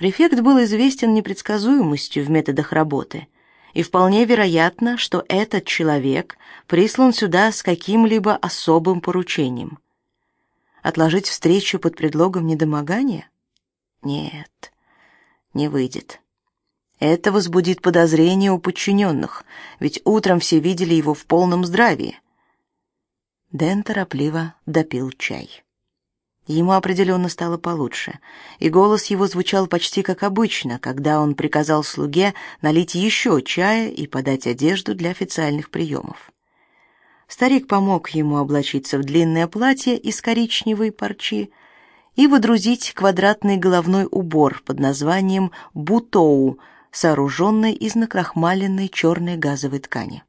Префект был известен непредсказуемостью в методах работы, и вполне вероятно, что этот человек прислан сюда с каким-либо особым поручением. Отложить встречу под предлогом недомогания? Нет, не выйдет. Это возбудит подозрения у подчиненных, ведь утром все видели его в полном здравии. Дэн торопливо допил чай. Ему определенно стало получше, и голос его звучал почти как обычно, когда он приказал слуге налить еще чая и подать одежду для официальных приемов. Старик помог ему облачиться в длинное платье из коричневой парчи и водрузить квадратный головной убор под названием бутоу, сооруженный из накрахмаленной черной газовой ткани.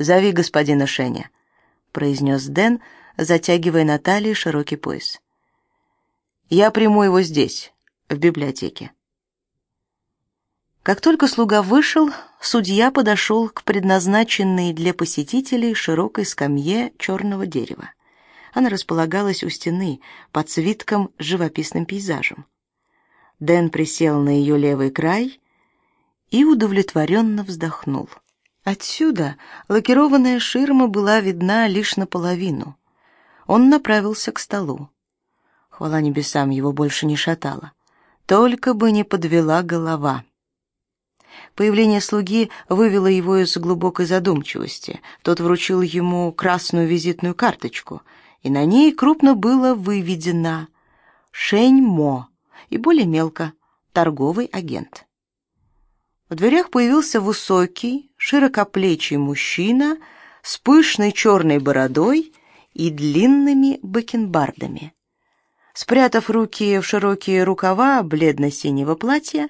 «Зови господина Шеня», — произнес Дэн, — затягивая на талии широкий пояс. «Я приму его здесь, в библиотеке». Как только слуга вышел, судья подошел к предназначенной для посетителей широкой скамье черного дерева. Она располагалась у стены, под свитком с живописным пейзажем. Дэн присел на ее левый край и удовлетворенно вздохнул. Отсюда лакированная ширма была видна лишь наполовину он направился к столу. Хвала небесам, его больше не шатало. Только бы не подвела голова. Появление слуги вывело его из глубокой задумчивости. Тот вручил ему красную визитную карточку, и на ней крупно было выведено «Шень-Мо» и более мелко «Торговый агент». В дверях появился высокий, широкоплечий мужчина с пышной черной бородой и длинными бакенбардами. Спрятав руки в широкие рукава бледно-синего платья,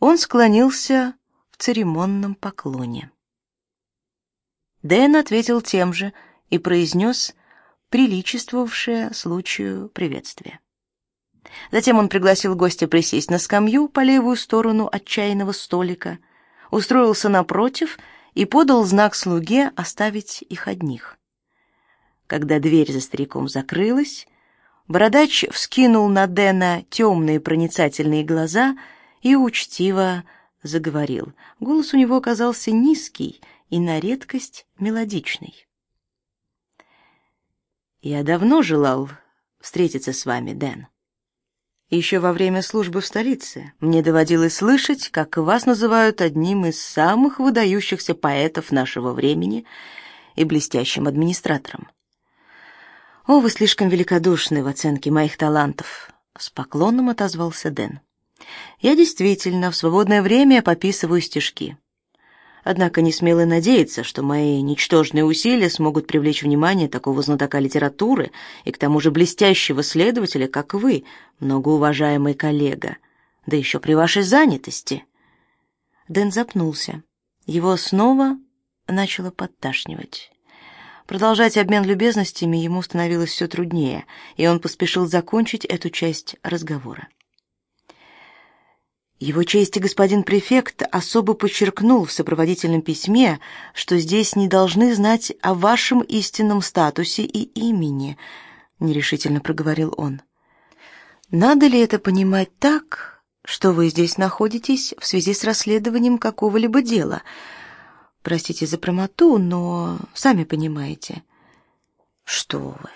он склонился в церемонном поклоне. Дэн ответил тем же и произнес приличествовавшее случаю приветствие. Затем он пригласил гостя присесть на скамью по левую сторону от чайного столика, устроился напротив и подал знак слуге оставить их одних. Когда дверь за стариком закрылась, бородач вскинул на Дэна темные проницательные глаза и учтиво заговорил. Голос у него оказался низкий и на редкость мелодичный. Я давно желал встретиться с вами, Дэн. Еще во время службы в столице мне доводилось слышать, как вас называют одним из самых выдающихся поэтов нашего времени и блестящим администратором. «О, вы слишком великодушны в оценке моих талантов», — с поклоном отозвался Дэн. «Я действительно в свободное время пописываю стишки. Однако не смело надеяться, что мои ничтожные усилия смогут привлечь внимание такого знатока литературы и к тому же блестящего следователя, как вы, многоуважаемый коллега, да еще при вашей занятости». Дэн запнулся. Его снова начало подташнивать. Продолжать обмен любезностями ему становилось все труднее, и он поспешил закончить эту часть разговора. Его честь господин префект особо подчеркнул в сопроводительном письме, что здесь не должны знать о вашем истинном статусе и имени, нерешительно проговорил он. Надо ли это понимать так, что вы здесь находитесь в связи с расследованием какого-либо дела? Простите за прямоту, но сами понимаете. Что вы?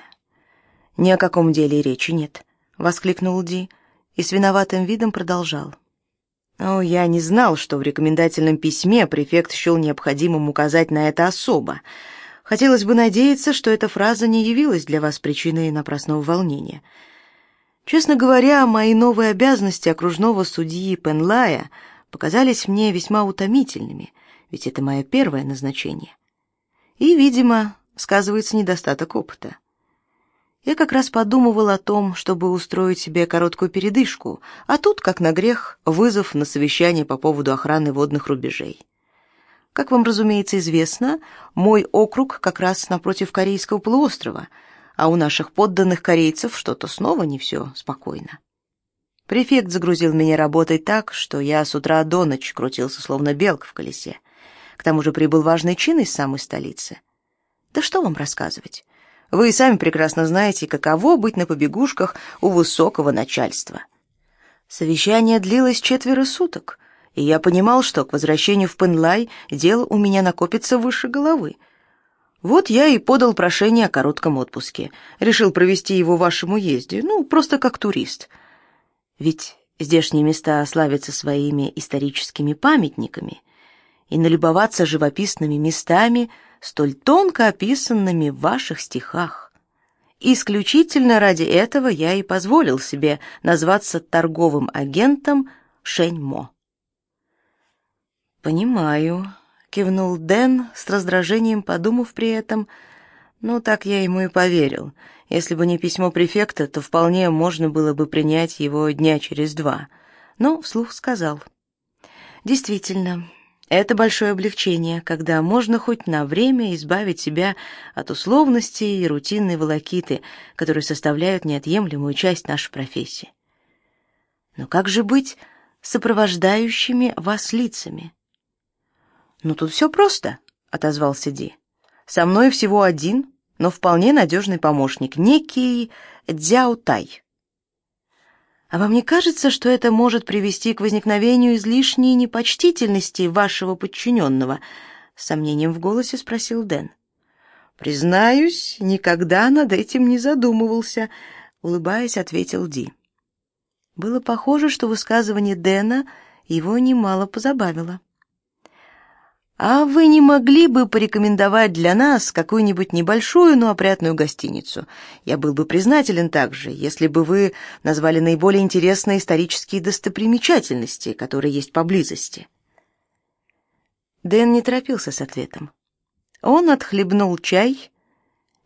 Ни о каком деле речи нет, воскликнул Ди и с виноватым видом продолжал. О, я не знал, что в рекомендательном письме префект счел необходимым указать на это особо. Хотелось бы надеяться, что эта фраза не явилась для вас причиной напрасного волнения. Честно говоря, мои новые обязанности окружного судьи Пенлая показались мне весьма утомительными ведь это мое первое назначение. И, видимо, сказывается недостаток опыта. Я как раз подумывал о том, чтобы устроить себе короткую передышку, а тут, как на грех, вызов на совещание по поводу охраны водных рубежей. Как вам, разумеется, известно, мой округ как раз напротив Корейского полуострова, а у наших подданных корейцев что-то снова не все спокойно. Префект загрузил меня работой так, что я с утра до ночи крутился словно белка в колесе. К тому же прибыл важный чин из самой столицы. Да что вам рассказывать? Вы и сами прекрасно знаете, каково быть на побегушках у высокого начальства. Совещание длилось четверо суток, и я понимал, что к возвращению в Пенлай дел у меня накопится выше головы. Вот я и подал прошение о коротком отпуске. Решил провести его в вашем уезде, ну, просто как турист. Ведь здешние места славятся своими историческими памятниками, и налюбоваться живописными местами, столь тонко описанными в ваших стихах. Исключительно ради этого я и позволил себе назваться торговым агентом Шеньмо. Понимаю, кивнул Дэн с раздражением, подумав при этом: "Ну так я ему и поверил. Если бы не письмо префекта, то вполне можно было бы принять его дня через два". Но вслух сказал: "Действительно, это большое облегчение, когда можно хоть на время избавить себя от условностей и рутинной волокиты, которые составляют неотъемлемую часть нашей профессии. Но как же быть сопровождающими вас лицами? Ну тут все просто, отозвался Ди. Со мной всего один, но вполне надежный помощник, некий Дзяо Тай. А вам не кажется, что это может привести к возникновению излишней непочтительности вашего подчиненного?» С сомнением в голосе спросил Дэн. «Признаюсь, никогда над этим не задумывался», — улыбаясь, ответил Ди. Было похоже, что высказывание Дэна его немало позабавило. А вы не могли бы порекомендовать для нас какую-нибудь небольшую, но опрятную гостиницу? Я был бы признателен также, если бы вы назвали наиболее интересные исторические достопримечательности, которые есть поблизости. Дэн не торопился с ответом. Он отхлебнул чай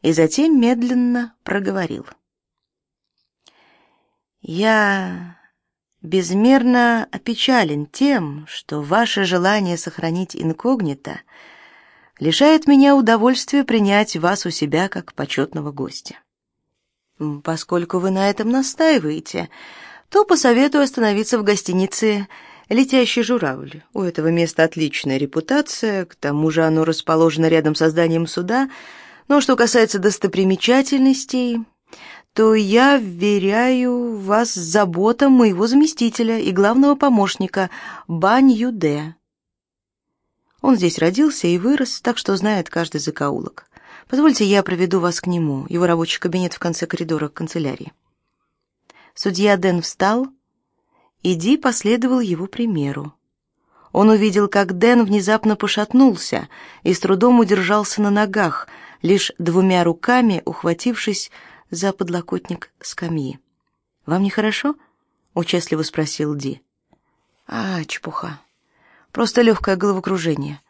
и затем медленно проговорил: "Я безмерно опечален тем, что ваше желание сохранить инкогнито лишает меня удовольствия принять вас у себя как почетного гостя. Поскольку вы на этом настаиваете, то посоветую остановиться в гостинице Летящий журавль. У этого места отличная репутация, к тому же оно расположено рядом с зданием суда. Но что касается достопримечательностей, то я вверяю вас заботам моего заместителя и главного помощника Бань Юде. Он здесь родился и вырос, так что знает каждый закоулок. Позвольте, я проведу вас к нему. Его рабочий кабинет в конце коридора канцелярии. Судья Дэн встал, и Ди последовал его примеру. Он увидел, как Дэн внезапно пошатнулся и с трудом удержался на ногах, лишь двумя руками ухватившись за подлокотник скамьи. Вам нехорошо? участливо спросил Ди. А, чепуха. Просто легкое головокружение.